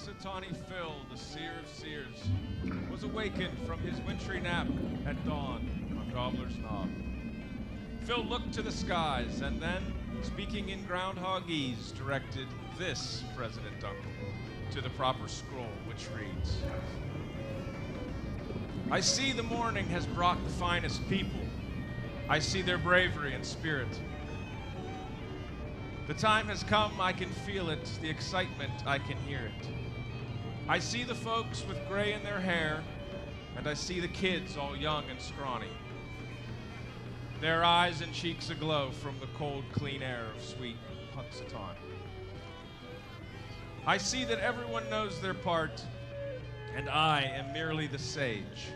Punxsutawney Phil, the seer of seers, was awakened from his wintry nap at dawn on Gobbler's Knob. Phil looked to the skies and then, speaking in groundhogese, directed this President Dunkel to the proper scroll, which reads I see the morning has brought the finest people. I see their bravery and spirit. The time has come, I can feel it, the excitement, I can hear it. I see the folks with gray in their hair, and I see the kids all young and scrawny. Their eyes and cheeks aglow from the cold, clean air of sweet Punxsutawney. I see that everyone knows their part, and I am merely the sage.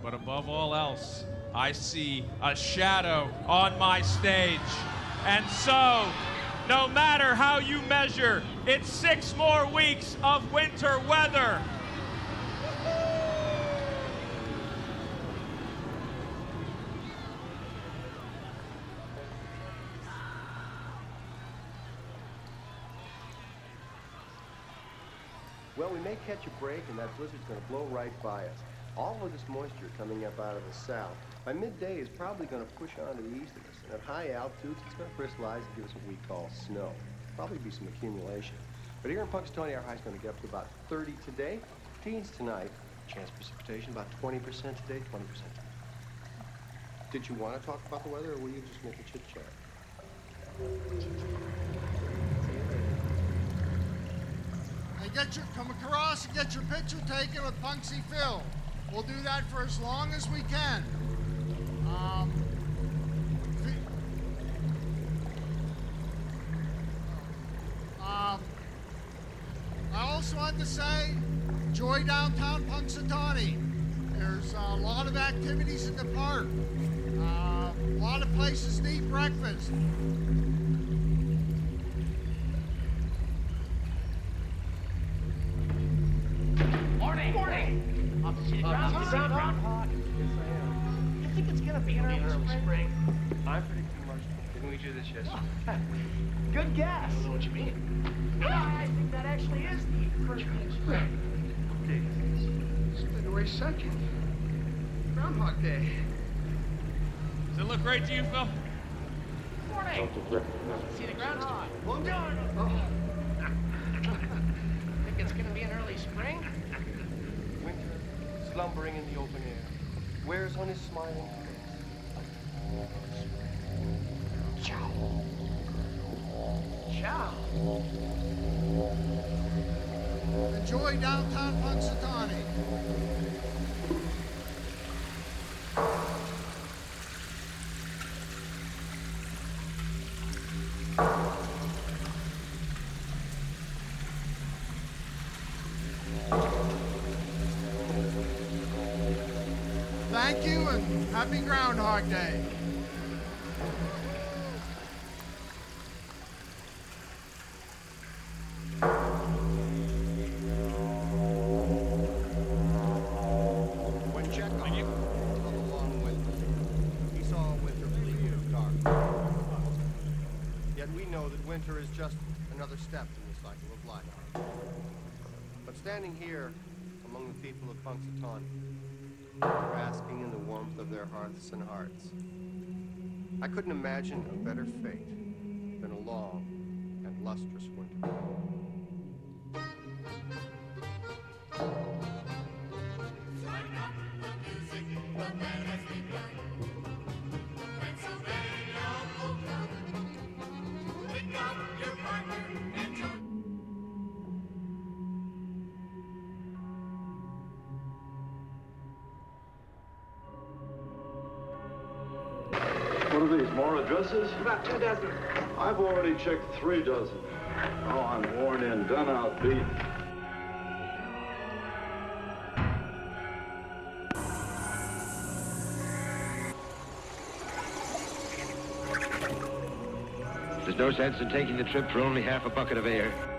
But above all else, I see a shadow on my stage. And so, no matter how you measure, it's six more weeks of winter weather. Well, we may catch a break, and that blizzard's going to blow right by us. All of this moisture coming up out of the south, by midday, is probably going to push on to the east of us. At high altitudes, it's going to crystallize and give us what we call snow. Probably be some accumulation. But here in Punxsutawney, our high is going to get up to about 30 today. Teens tonight. Chance precipitation about 20% today, 20% tomorrow. Did you want to talk about the weather, or were you just making chit chat? And get your come across and get your picture taken with Punxsy Phil. We'll do that for as long as we can. Um, I also want to say, enjoy downtown Punxsutawney. There's a lot of activities in the park. Uh, a lot of places to eat breakfast. Morning. Morning. Up to see the groundhog. groundhog. You think it's gonna be an early spring? I'm predicting March. Didn't we do this yesterday? Good guess. I don't know what you mean. Yeah, I think that actually is the first week of spring. It's February 2nd. Groundhog Day. Does it look great to you, Phil? Morning. See the groundhog. Well done. Oh. Think it's gonna be an early spring? Winter, slumbering in the open air, wears on his smiling face. Ciao. Ciao. Enjoy downtown Punxsutawney. Thank you and happy Groundhog Day. of their hearths and hearts. I couldn't imagine a better fate than a long and lustrous winter. Turn up the music, the dresses? About two dozen. I've already checked three dozen. Oh, I'm worn in, done out, beat. There's no sense in taking the trip for only half a bucket of air.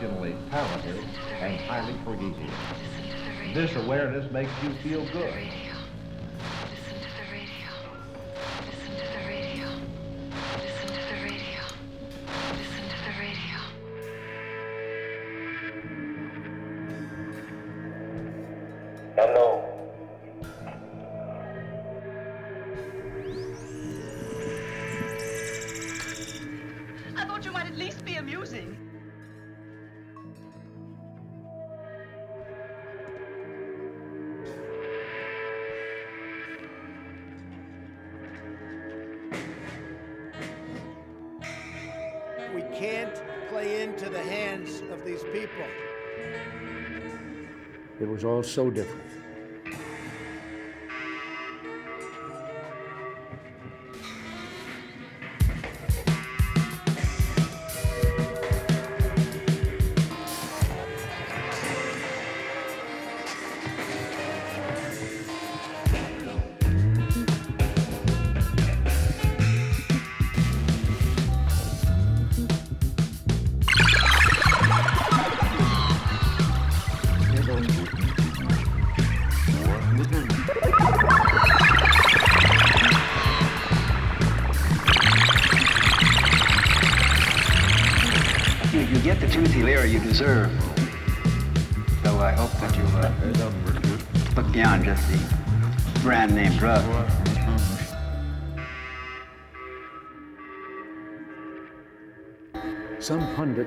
Exceptionally talented and highly creative. This awareness makes you feel good. Was all so different.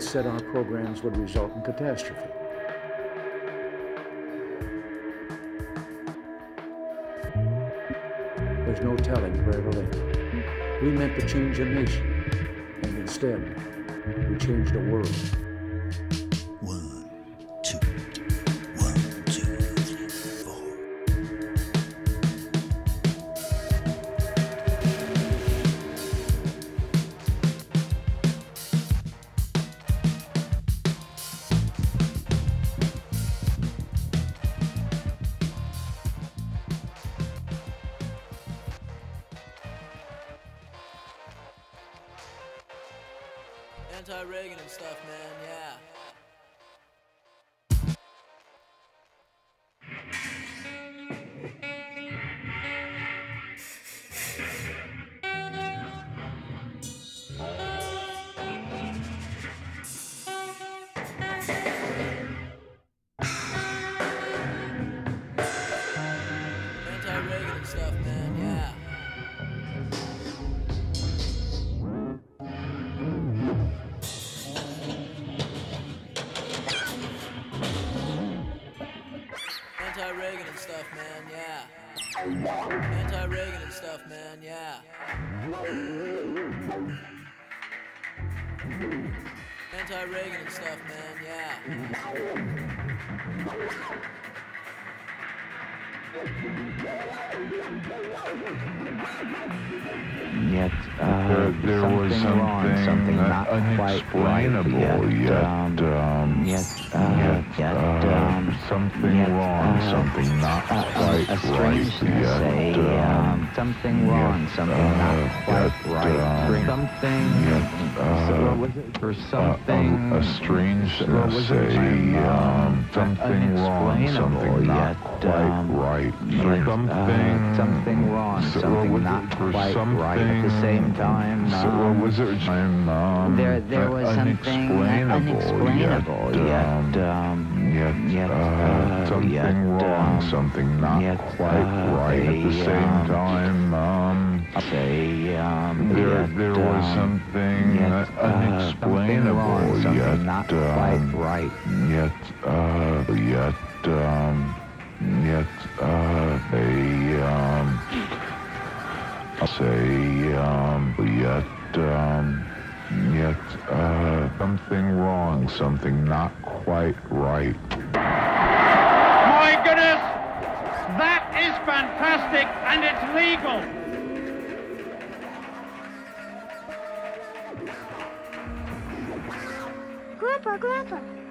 Said our programs would result in catastrophe. There's no telling where it'll end. We meant to change a nation, and instead, we changed a world. Yeah. Anti-Reagan and stuff, man. Yeah. Anti-Reagan and stuff, man. Yeah. Yet uh, There, something was wrong, something, something uh, not quite right. Yet, yet, um, um, yet, uh, yet, uh, um, something yet, wrong, uh, something not uh, quite a right, yet, um, um, something wrong, something uh, not quite yet, right, um, something, yet, so uh, what was it, for uh, something, a, a strangeness, what was it, a, um, something wrong, something not quite um, right, something, uh, something wrong, so, something not quite something, right at the same time. So, um, was there um, there, there was something unexplainable, yet, um, um, yet, yet, uh, uh, something yet, wrong, um, something not yet, quite uh, right at the same time. Um, say, um, there, yet, there was something yet, uh, uh, something wrong, something yet, not quite right. Yet, uh, yet, um, yet, uh, a, um, I say, um, yet, um, yet, uh, something wrong, something not quite right. My goodness! That is fantastic, and it's legal! Grandpa, Grandpa.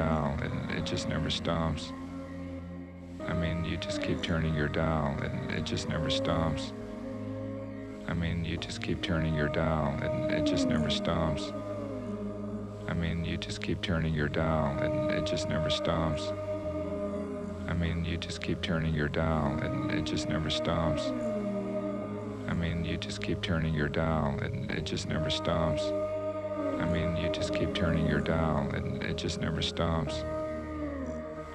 Dial, and it just never stops. I mean, you just keep turning your dial, and it just never stops. I mean, you just keep turning your dial, and it just never stops. I mean, you just keep turning your dial, and it just never stops. I mean, you just keep turning your dial, and it just never stops. I mean, you just keep turning your dial, and it just never stops. I mean, you just keep turning your dial, and it just never stops.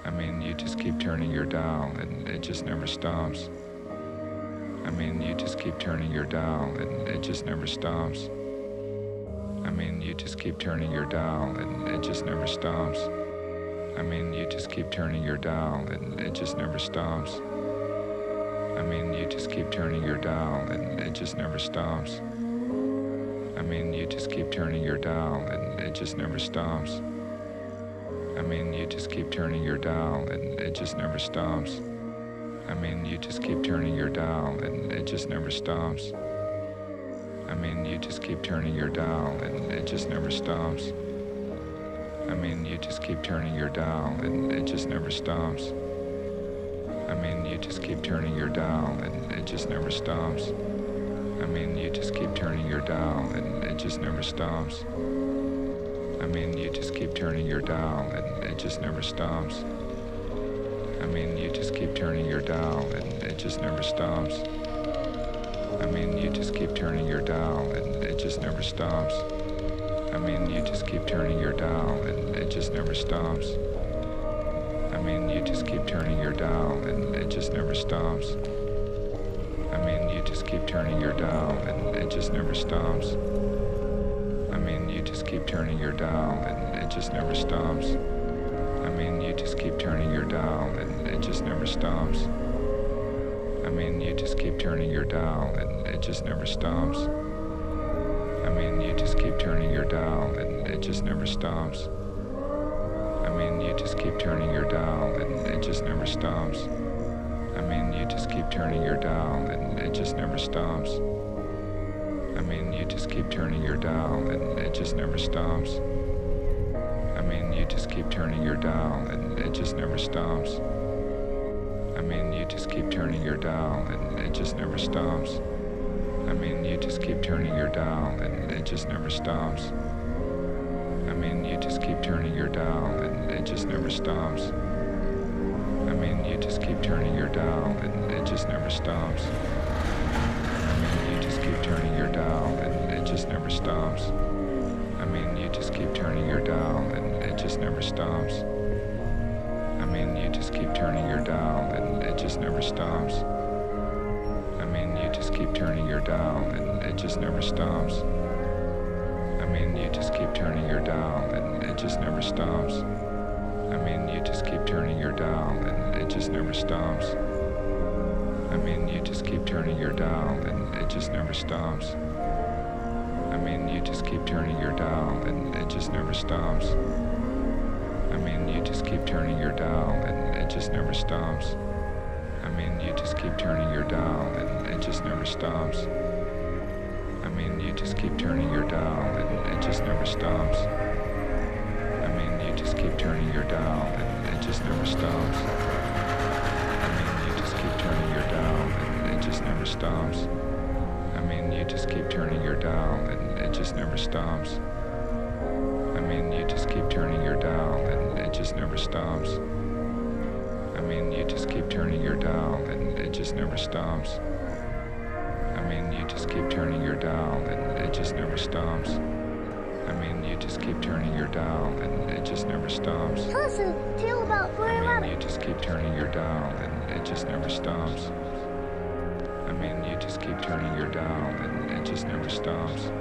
I mean, you just keep turning your dial, and it just never stops. I mean, you just keep turning your dial, and it just never stops. I mean, you just keep turning your dial, and it just never stops. I mean, you just keep turning your dial, and it just never stops. I mean, you just keep turning your dial, and it just never stops. I mean, you just keep turning your dial, and it just never stops. I mean, you just keep turning your dial, and it just never stops. I mean, you just keep turning your dial, and it just never stops. I mean, you just keep turning your dial, and it just never stops. I mean, you just keep turning your dial, and it just never stops. I mean, you just keep turning your dial, and it just never stops. I mean, you just keep turning your dial, and it just never stops. I mean, you just keep turning your dial, and it just never stops. I mean, you just keep turning your dial, and it just never stops. I mean, you just keep turning your dial, and it just never stops. I mean, you just keep turning your dial, and it just never stops. I mean, you just keep turning your dial, and it just never stops. I mean, you just keep turning your dial, and it just never stops. Turning your dial, and it just never stops. I mean, you just keep turning your dial, and it just never stops. I mean, you just keep turning your dial, and it just never stops. I mean, you just keep turning your dial, and it just never stops. I mean, you just keep turning your dial, and it just never stops. I mean, you just keep turning your dial, and it just never stops. You just keep turning your dial, and it just never stops. I mean, you just keep turning your dial, and it just never stops. I mean, you just keep turning your dial, and it just never stops. I mean, you just keep turning your dial, and it just never stops. I mean, you just keep turning your dial, and it just never stops. I mean, you just keep turning your dial, and it just never stops. I mean, you just keep turning your dial, just never stops. I mean, you just keep turning your dial, and it just never stops. I mean, you just keep turning your dial, and it just never stops. I mean, you just keep turning your dial, and it just never stops. I mean, you just keep turning your dial, and it just never stops. I mean, you just keep turning your dial, and it just never stops. I mean, you just keep turning your dial, and it just never stops. Just keep turning your dial, and it just never stops. I mean, you just keep turning your dial and it just never stops. I mean, you just keep turning your dial and it just never stops. I mean, you just keep turning your dial and it just never stops. I mean, you just keep turning your dial and it just never stops. I mean, you just keep turning your dial and it just never stops. I mean, you just keep turning your dial just never stops. I mean, you just keep turning your dial and it just never stops. I mean, you just keep turning your dial and it just never stops. I mean, you just keep turning your dial and it just never stops. I mean, you just keep turning your dial and it just never stops. Tell us a tale about I mean, you just keep turning your dial and it just never stops. I mean, you just keep turning your dial and it just never stops.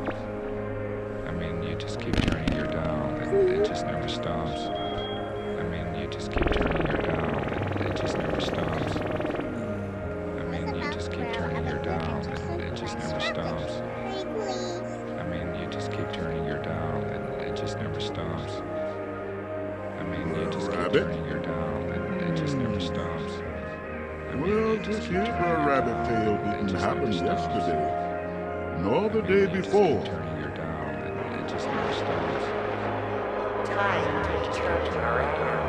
Never stops. I mean, you just keep turning your dial and it just never stops. I mean, you just keep turning your dial and it just never stops. I mean, you just keep turning your dial and it just never stops. I mean, you just keep turning your dial and it just never hmm. stops. Well, just this keep here turning your rabbit tail didn't happen yesterday, nor the day you just keep before. turning your dial and it just never stops. Time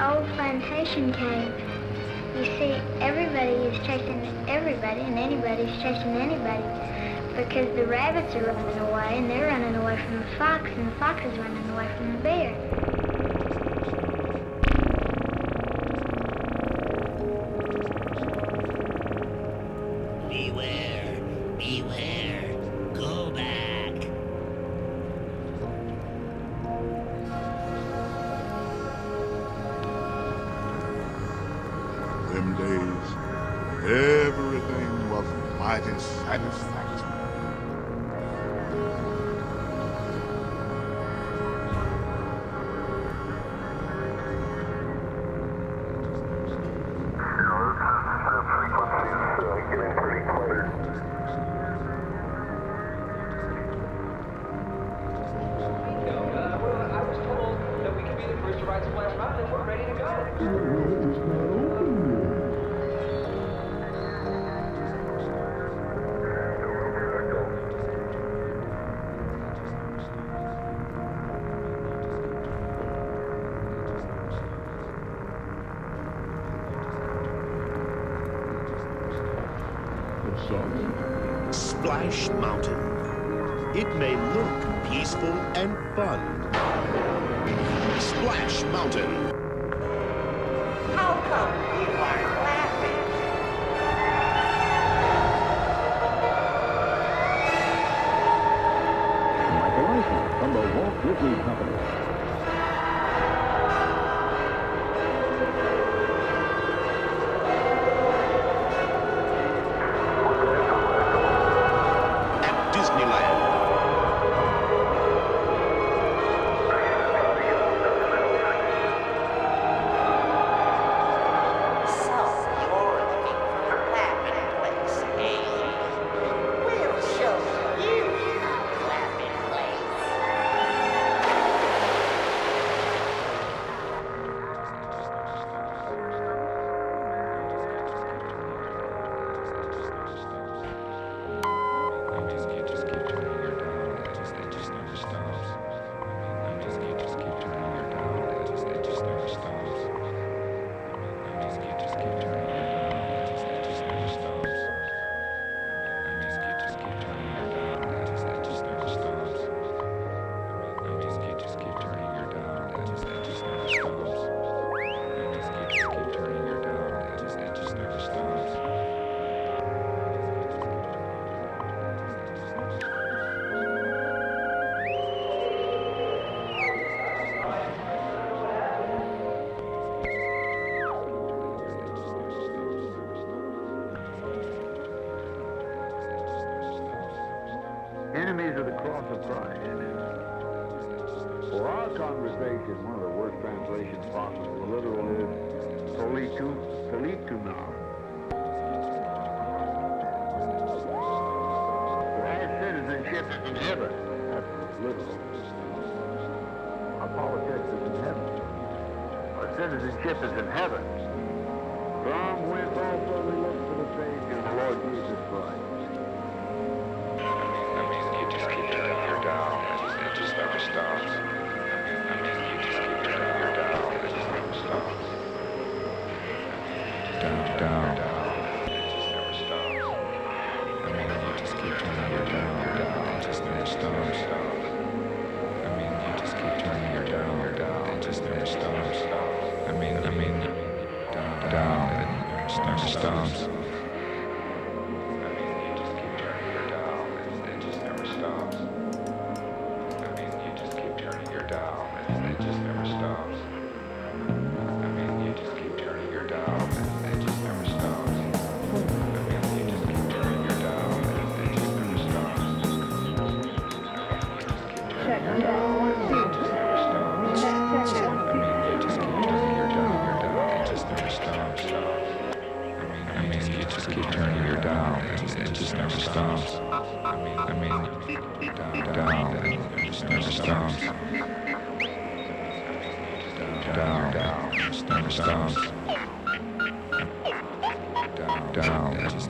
old plantation cave. You see, everybody is chasing everybody, and anybody's chasing anybody. Because the rabbits are running away, and they're running away from the fox, and the fox is running away from the bear. ship is in heaven.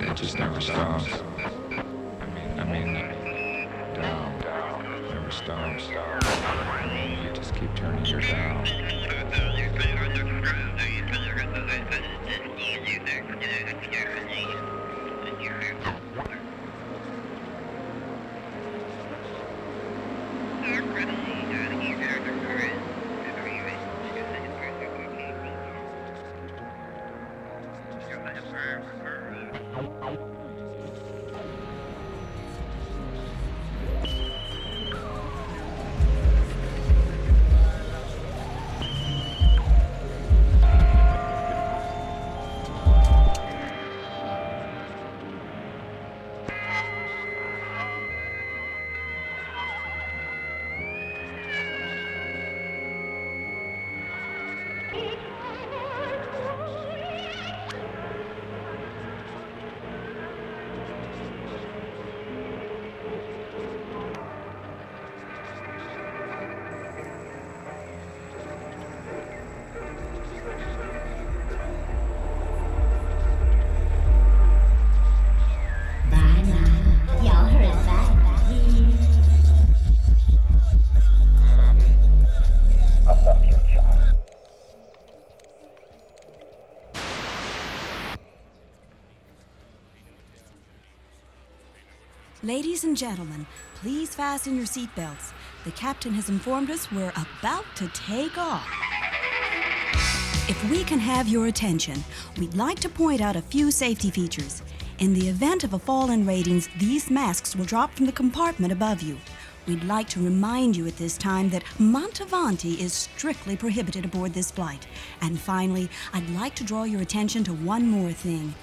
it just, never stops. I mean, down, down, never stops. You just keep turning your back. Ladies and gentlemen, please fasten your seatbelts. The captain has informed us we're about to take off. If we can have your attention, we'd like to point out a few safety features. In the event of a fall in ratings, these masks will drop from the compartment above you. We'd like to remind you at this time that Mantovani is strictly prohibited aboard this flight. And finally, I'd like to draw your attention to one more thing.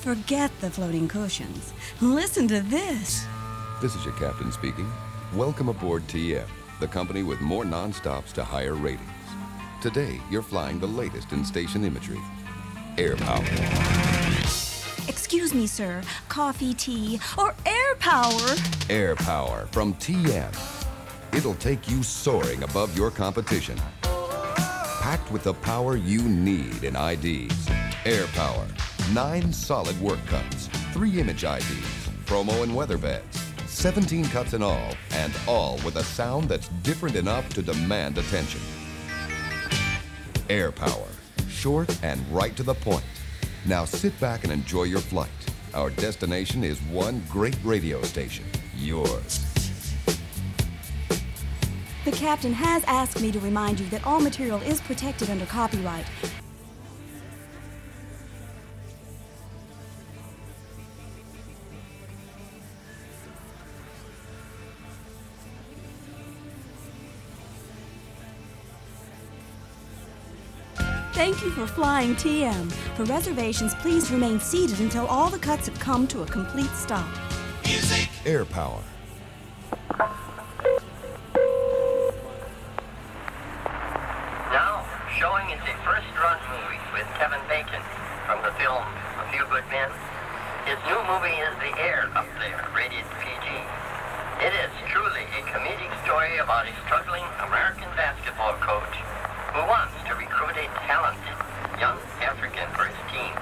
Forget the floating cushions. Listen to this. This is your captain speaking. Welcome aboard TM, the company with more non-stops to higher ratings. Today, you're flying the latest in station imagery. Air power. Excuse me, sir. Coffee, tea, or air power? Air power from TM. It'll take you soaring above your competition. Packed with the power you need in IDs. Air power. Nine solid work cuts, three image IDs, promo and weather beds, 17 cuts in all, and all with a sound that's different enough to demand attention. Air power. Short and right to the point. Now sit back and enjoy your flight. Our destination is one great radio station. Yours. The captain has asked me to remind you that all material is protected under copyright. Thank you for flying TM. For reservations, please remain seated until all the cuts have come to a complete stop. Music. Air power. Now, showing is a first-run movie with Kevin Bacon from the film A Few Good Men. His new movie is The Air Up There, rated PG. It is truly a comedic story about a struggling American basketball coach who wants to recruit a talented young African for his team,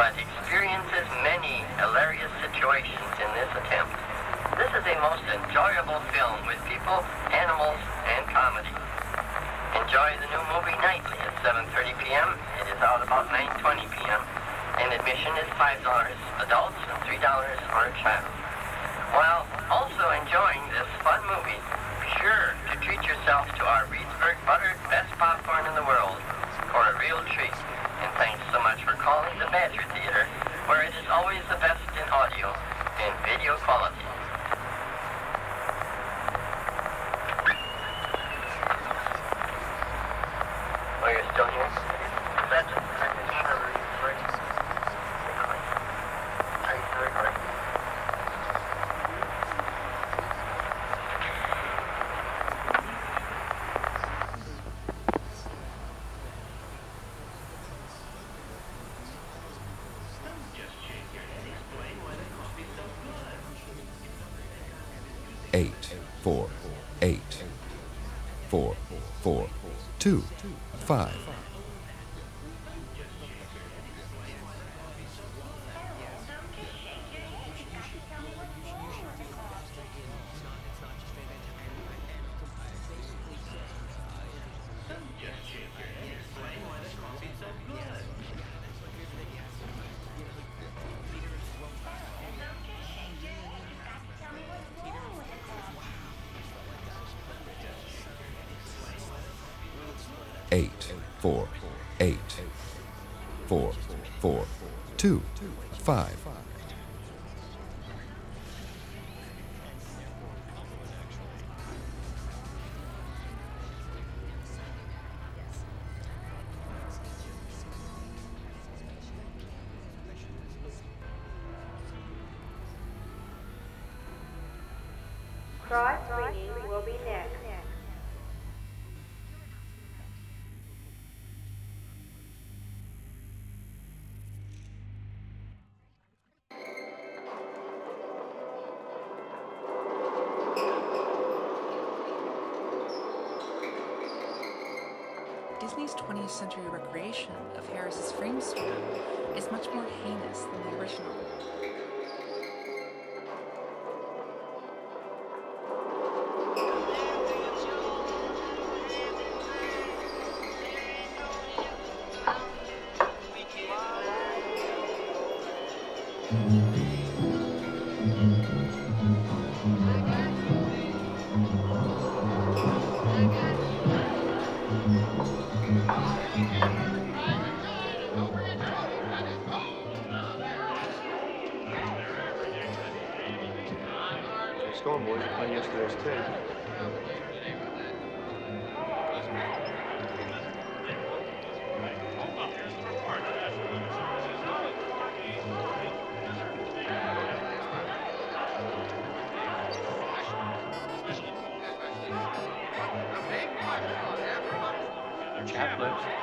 but experiences many hilarious situations in this attempt. This is a most enjoyable film with people, animals, and comedy. Enjoy the new movie nightly at 7.30 p.m. It is out about 9.20 p.m. And admission is $5 adults and $3 for a child. While also enjoying this fun movie, be sure to treat yourself to our Buttered best popcorn in the world for a real treat. And thanks so much for calling the Badger Theater, where it is always the best in audio and video quality. Will be next. Disney's 20th century recreation of Harris's frame span is much more heinous than the original. Chaplets.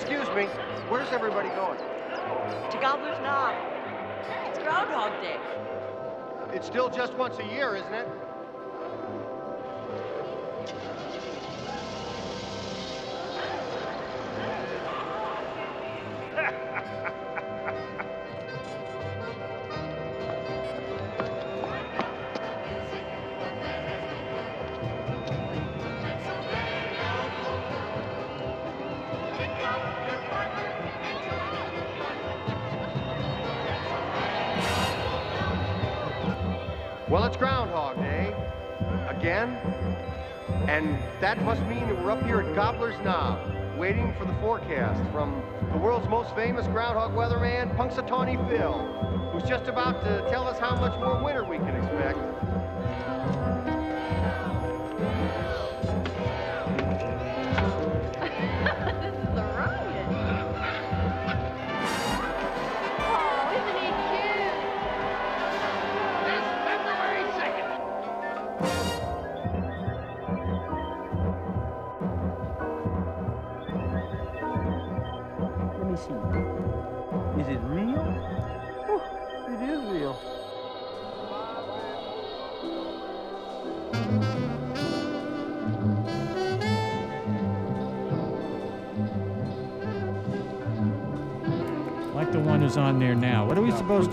Excuse me. Where's everybody going? To Gobbler's Knob. It's Groundhog Day. It's still just once a year, isn't it? Gobbler's Knob, waiting for the forecast from the world's most famous groundhog weatherman, Punxsutawney Phil, who's just about to tell us how much more winter we can expect.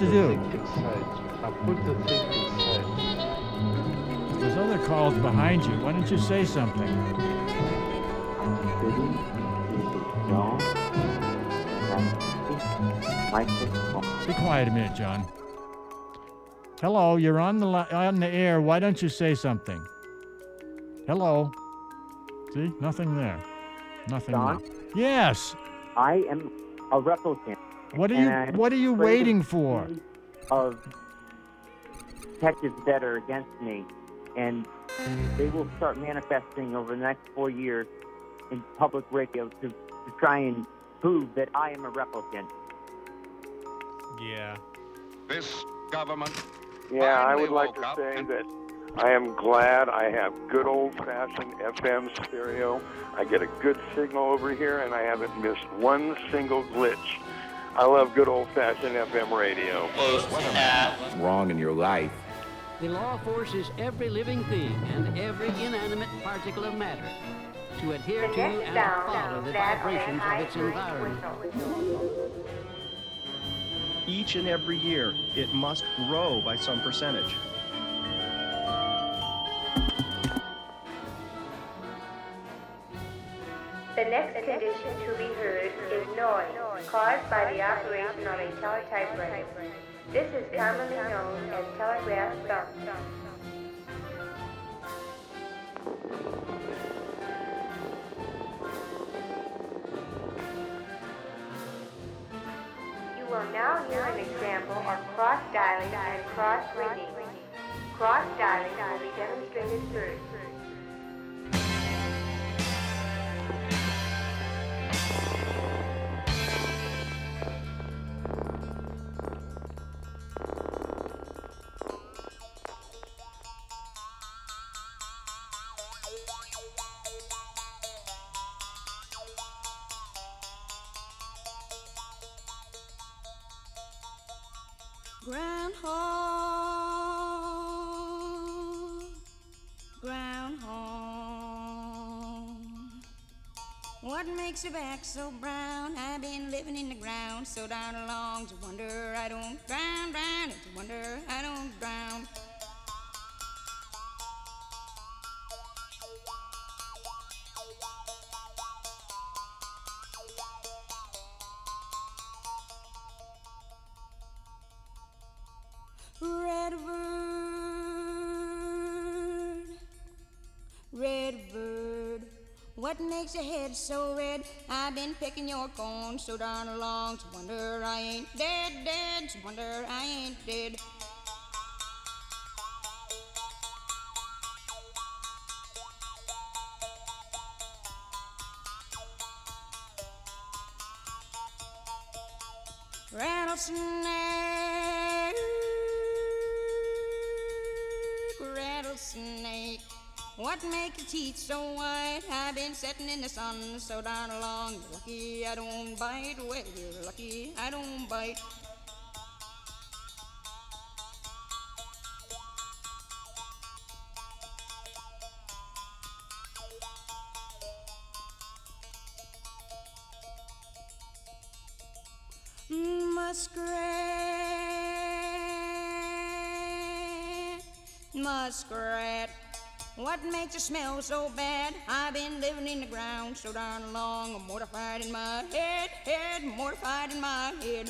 To do? I put the thing inside. There's other calls behind you. Why don't you say something? Be quiet a minute, John. Hello, you're on the li- on the air. Why don't you say something? Hello. See, nothing there. Nothing. John? there. Yes. I am a replicant. What are you What are you waiting for? Of detectives that are against me, and they will start manifesting over the next four years in public radio to, to try and prove that I am a replicant. Yeah. This government. Yeah, I would like to say and- that I am glad I have good old-fashioned FM stereo. I get a good signal over here, and I haven't missed one single glitch. I love good old-fashioned FM radio. wrong in your life. The law forces every living thing and every inanimate particle of matter to adhere to and follow the vibrations of its environment. Each and every year, it must grow by some percentage. The next condition to be heard is noise caused by the operation of a teletypewriter. This is commonly known as telegraph thump. You will now hear an example of cross dialing and cross ringing. Cross dialing will be demonstrated What makes your back so brown? I've been living in the ground so darn long to wonder I don't drown, drown, to wonder I don't drown. So red? I've been picking your corn so darn long. To wonder I ain't dead, dead. To wonder I ain't dead. The sun so darn long. You're lucky I don't bite. Well, you're lucky I don't bite. Muskrat, muskrat. What makes you smell so bad? I've been living in the ground so darn long. I'm mortified in my head, head, mortified in my head.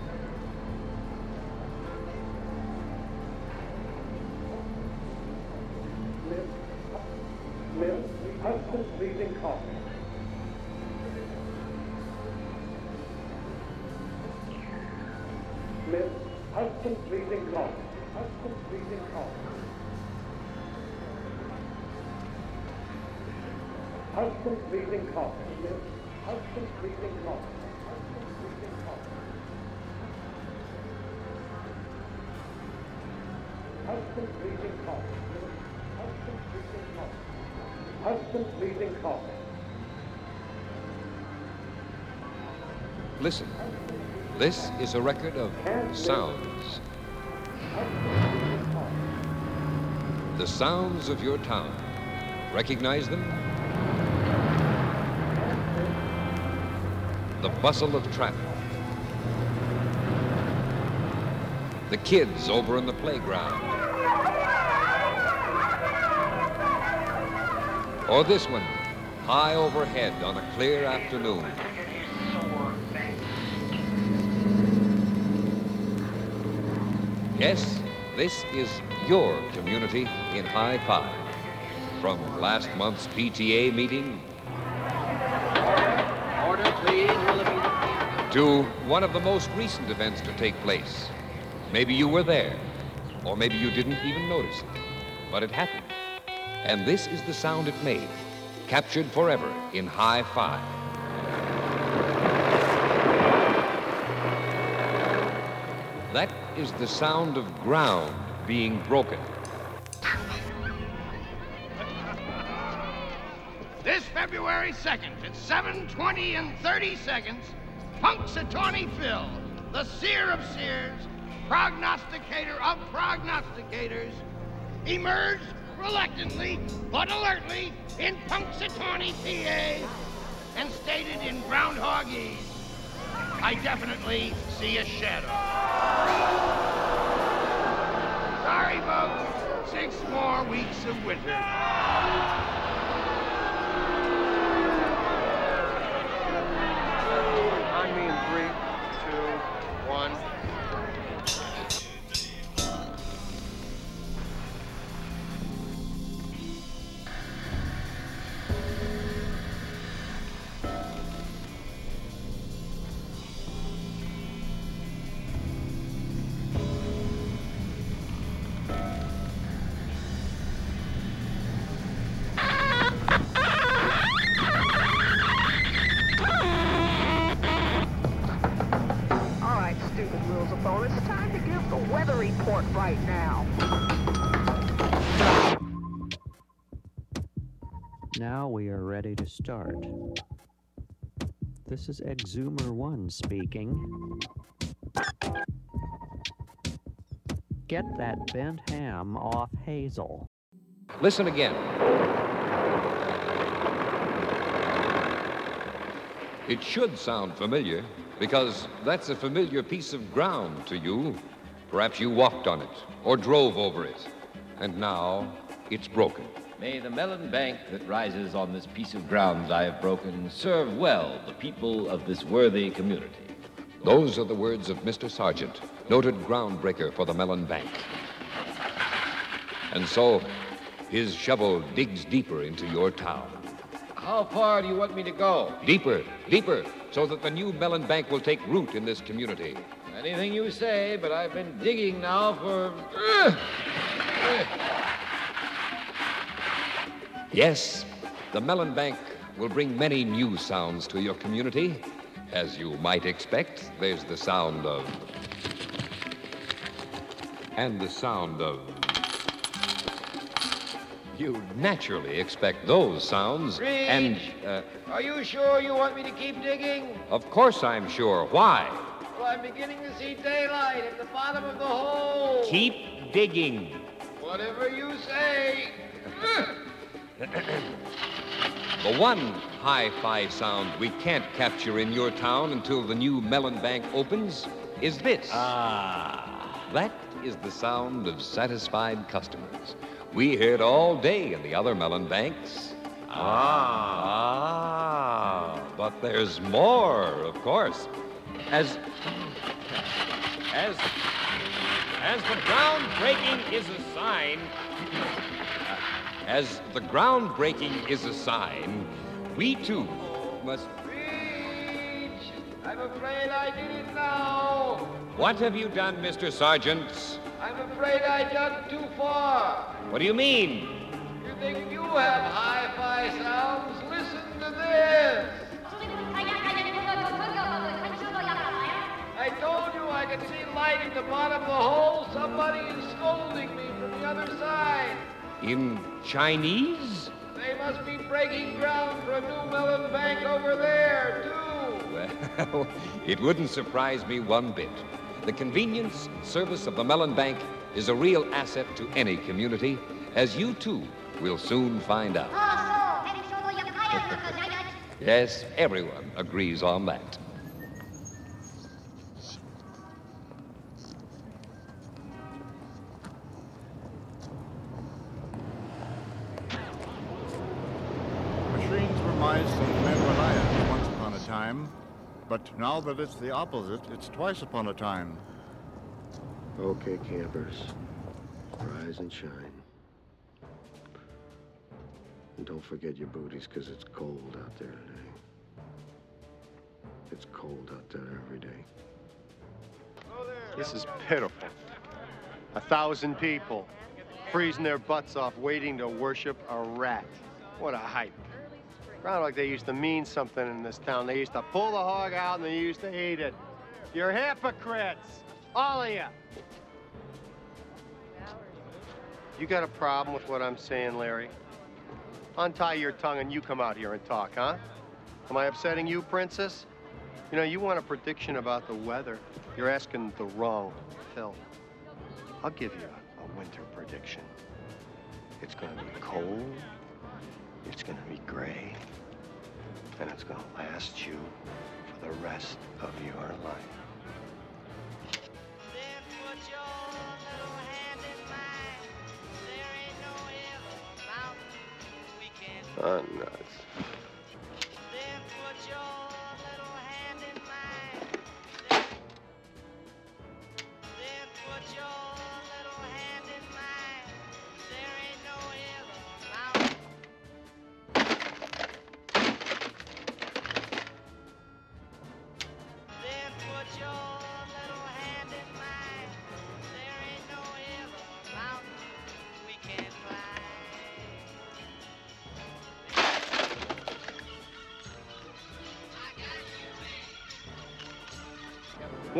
Listen. This is a record of sounds. The sounds of your town. Recognize them? The bustle of traffic. The kids over in the playground. Or this one, high overhead on a clear afternoon. Yes, this is your community in High Five. From last month's PTA meeting Order, please. Will it be the to one of the most recent events to take place. Maybe you were there, or maybe you didn't even notice it, but it happened. And this is the sound it made, captured forever in High Five. That is the sound of ground being broken. This February 2nd at 7:20 and 30 seconds, Punxsutawney Phil the seer of seers, prognosticator of prognosticators, emerged reluctantly but alertly in Punxsutawney, PA, and stated in groundhogese, I definitely see a shadow. Sorry, folks. Six more weeks of winter. On me in three, start. This is Exhumer 1 speaking. Get that bent ham off Hazel. Listen again. It should sound familiar because that's a familiar piece of ground to you. Perhaps you walked on it or drove over it, and now it's broken. May the Mellon Bank that rises on this piece of ground I have broken serve well the people of this worthy community. Those are the words of Mr. Sargent, noted groundbreaker for the Mellon Bank. And so, his shovel digs deeper into your town. How far do you want me to go? Deeper, deeper, so that the new Mellon Bank will take root in this community. Anything you say, but I've been digging now for. Yes, the Mellon Bank will bring many new sounds to your community. As you might expect, there's the sound of. And the sound of. You naturally expect those sounds. And, uh, Are you sure you want me to keep digging? of course, I'm sure. Why? Well, I'm beginning to see daylight at the bottom of the hole. Keep digging. Whatever you say. The one hi fi sound we can't capture in your town until the new Mellon Bank opens is this. Ah. That is the sound of satisfied customers. We hear it all day in the other Mellon Banks. Ah. But there's more, of course. As. As. As the groundbreaking is a sign. As the groundbreaking is a sign, we too must. I'm afraid I did it now. What have you done, Mr. Sergeant? I'm afraid I done too far. What do you mean? You think you have hi-fi sounds? Listen to this. I told you I could see light at the bottom of the hole. Somebody is scolding me from the other side. In Chinese? They must be breaking ground for a new Mellon Bank over there, too. Well, it wouldn't surprise me one bit. The convenience and service of the Mellon Bank is a real asset to any community, as you too will soon find out. Yes, everyone agrees on that. Now that it's the opposite, it's twice upon a time. Okay, campers. Rise and shine. And don't forget your booties, because it's cold out there today. It's cold out there every day. This is pitiful. A thousand people freezing their butts off waiting to worship a rat. What a hype. Groundhog Day used to mean something in this town. They used to pull the hog out and they used to eat it. You're hypocrites, all of you. You got a problem with what I'm saying, Larry? Untie your tongue and you come out here and talk, huh? Am I upsetting you, Princess? You know, you want a prediction about the weather. You're asking the wrong Phil. I'll give you a, a winter prediction. It's going to be cold, it's going to be gray, and it's going to last you for the rest of your life. Oh, nuts.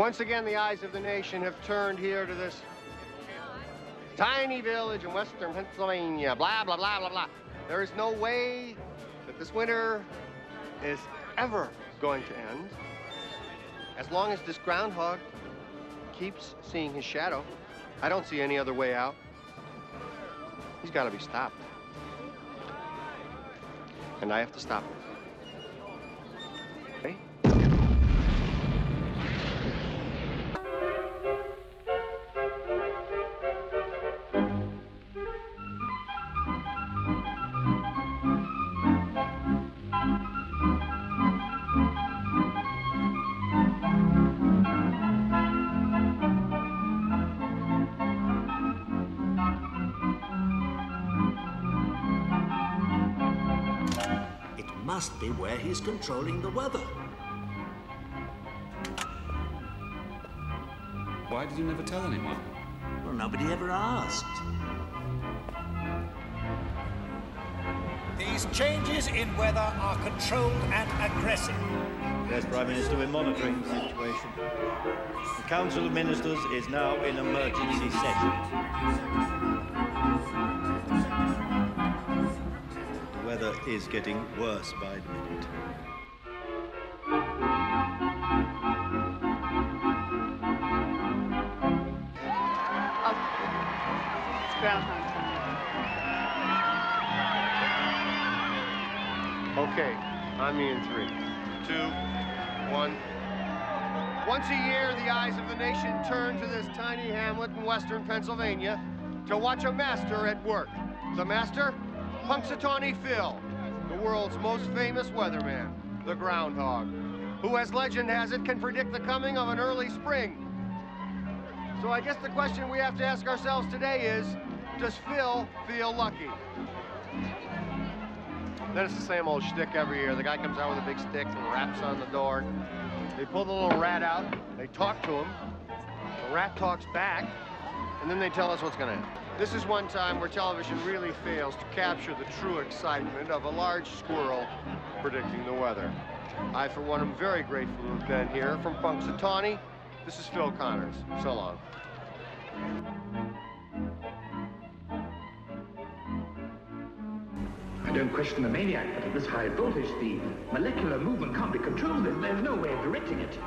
Once again, the eyes of the nation have turned here to this tiny village in western Pennsylvania. Blah, blah, blah, blah, blah. There is no way that this winter is ever going to end as long as this groundhog keeps seeing his shadow. I don't see any other way out. He's got to be stopped. And I have to stop him. Must be where he's controlling the weather. Why did you never tell anyone? Well, nobody ever asked. These changes in weather are controlled and aggressive. Yes, Prime Minister, we're monitoring the situation. The Council of Ministers is now in emergency session. Is getting worse by the minute. Oh. It's Groundhog Okay, I'm in three, two, one. Once a year, the eyes of the nation turn to this tiny hamlet in western Pennsylvania to watch a master at work. The master? Punxsutawney Phil, the world's most famous weatherman, the groundhog, who, as legend has it, can predict the coming of an early spring. So I guess the question we have to ask ourselves today is, does Phil feel lucky? Then it's the same old shtick every year. The guy comes out with a big stick and raps on the door. They pull the little rat out. They talk to him. The rat talks back, and then they tell us what's going to happen. This is one time where television really fails to capture the true excitement of a large squirrel predicting the weather. I, for one, am very grateful to have been here. From Punxsutawney, this is Phil Connors. So long. I don't question the maniac, but at this high voltage, the molecular movement can't be controlled. There's, there's no way of directing it.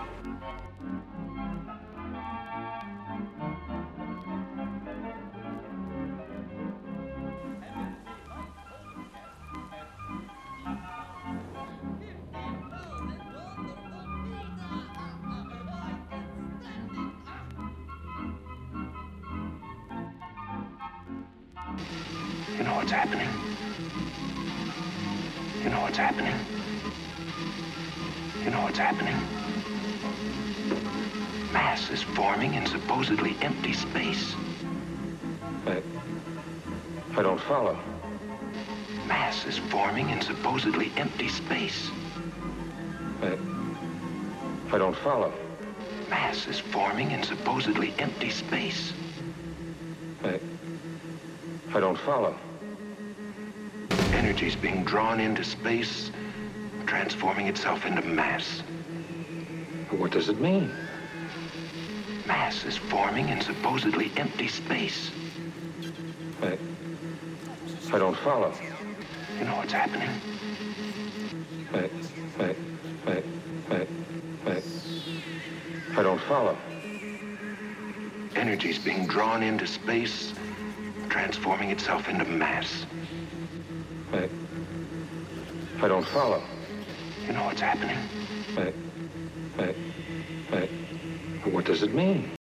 Don't follow. Energy's being drawn into space, transforming itself into mass. What does it mean? Mass is forming in supposedly empty space. I, I don't follow. You know what's happening? I, I, I, I, I, I don't follow. Energy's being drawn into space, transforming itself into mass. I, I don't follow. You know what's happening? I, I, I, what does it mean?